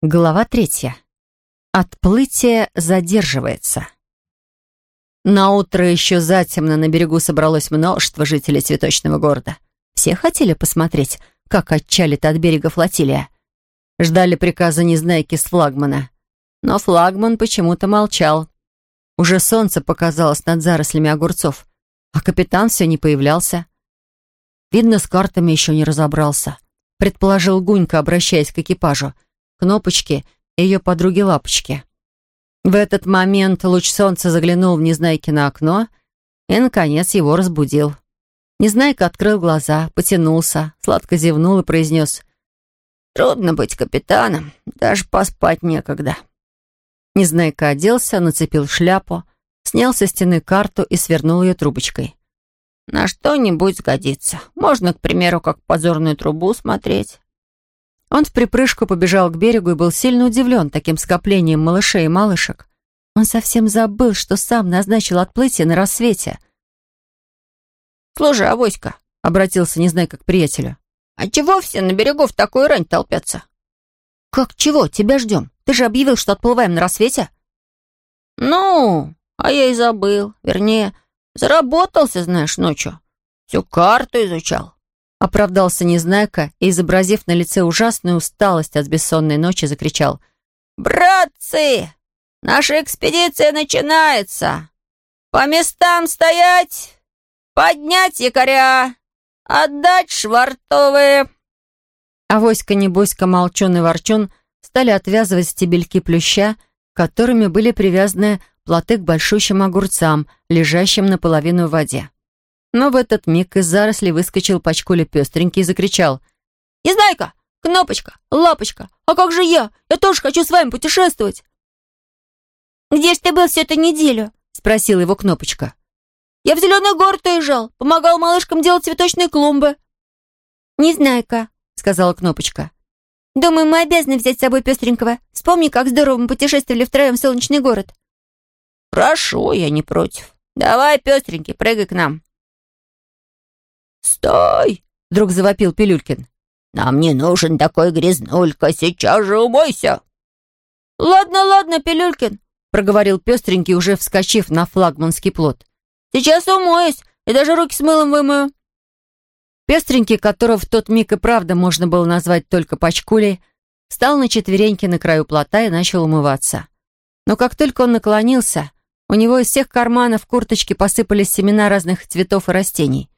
Глава третья. Отплытие задерживается. На утро еще затемно на берегу собралось множество жителей цветочного города. Все хотели посмотреть, как отчалит от берега флотилия. Ждали приказа Незнайки с флагмана. Но флагман почему-то молчал. Уже солнце показалось над зарослями огурцов, а капитан все не появлялся. Видно, с картами еще не разобрался, предположил Гунька, обращаясь к экипажу — Кнопочки и ее подруги Лапочки. В этот момент луч солнца заглянул в Незнайки на окно и, наконец, его разбудил. Незнайка открыл глаза, потянулся, сладко зевнул и произнес «Трудно быть капитаном, даже поспать некогда». Незнайка оделся, нацепил шляпу, снял со стены карту и свернул ее трубочкой. «На что-нибудь сгодится. Можно, к примеру, как позорную трубу смотреть. Он в припрыжку побежал к берегу и был сильно удивлен таким скоплением малышей и малышек. Он совсем забыл, что сам назначил отплытие на рассвете. «Слушай, авоська», — обратился не Незнайка к приятелю, «а чего все на берегу в такую рань толпятся?» «Как чего? Тебя ждем. Ты же объявил, что отплываем на рассвете». «Ну, а я и забыл. Вернее, заработался, знаешь, ночью. Всю карту изучал. Оправдался Незнайка и, изобразив на лице ужасную усталость от бессонной ночи, закричал. «Братцы, наша экспедиция начинается! По местам стоять! Поднять якоря! Отдать швартовые!» Авоська, небоська, молчун и ворчун стали отвязывать стебельки плюща, которыми были привязаны плоты к большущим огурцам, лежащим наполовину в воде. Но в этот миг из зарослей выскочил Пачкуля пестренький и закричал. «Незнайка! Кнопочка! Лапочка! А как же я? Я тоже хочу с вами путешествовать!» «Где ж ты был всю эту неделю?» — спросила его Кнопочка. «Я в Зеленый город уезжал, помогал малышкам делать цветочные клумбы». «Незнайка», — сказала Кнопочка. «Думаю, мы обязаны взять с собой пестренького. Вспомни, как здорово мы путешествовали втроем в солнечный город». «Прошу, я не против. Давай, пестренький, прыгай к нам». «Стой!» — вдруг завопил Пилюлькин. «Нам не нужен такой грязнулька, сейчас же умойся!» «Ладно, ладно, Пилюлькин», — проговорил пестренький, уже вскочив на флагманский плот. «Сейчас умоюсь и даже руки с мылом вымою». Пестренький, которого в тот миг и правда можно было назвать только пачкулей, встал на четвереньки на краю плота и начал умываться. Но как только он наклонился, у него из всех карманов курточки посыпались семена разных цветов и растений.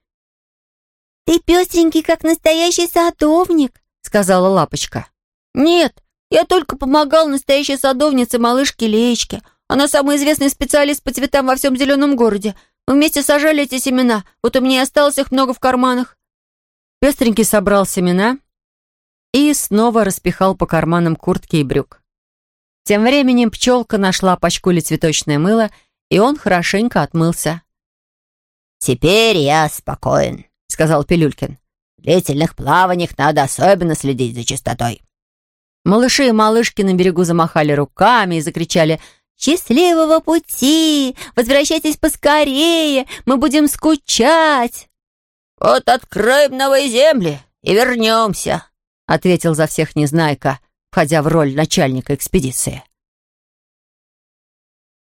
«Ты пестренький, как настоящий садовник», — сказала Лапочка. «Нет, я только помогал настоящей садовнице малышке Леечке. Она самый известный специалист по цветам во всем зеленом городе. Мы вместе сажали эти семена, вот у меня и осталось их много в карманах». Пестренький собрал семена и снова распихал по карманам куртки и брюк. Тем временем пчелка нашла пачкуле цветочное мыло, и он хорошенько отмылся. «Теперь я спокоен», — сказал Пилюлькин. «В длительных плаваниях надо особенно следить за чистотой». Малыши и малышки на берегу замахали руками и закричали «Счастливого пути! Возвращайтесь поскорее! Мы будем скучать!» «Вот откроем новые земли и вернемся», — ответил за всех Незнайка, входя в роль начальника экспедиции.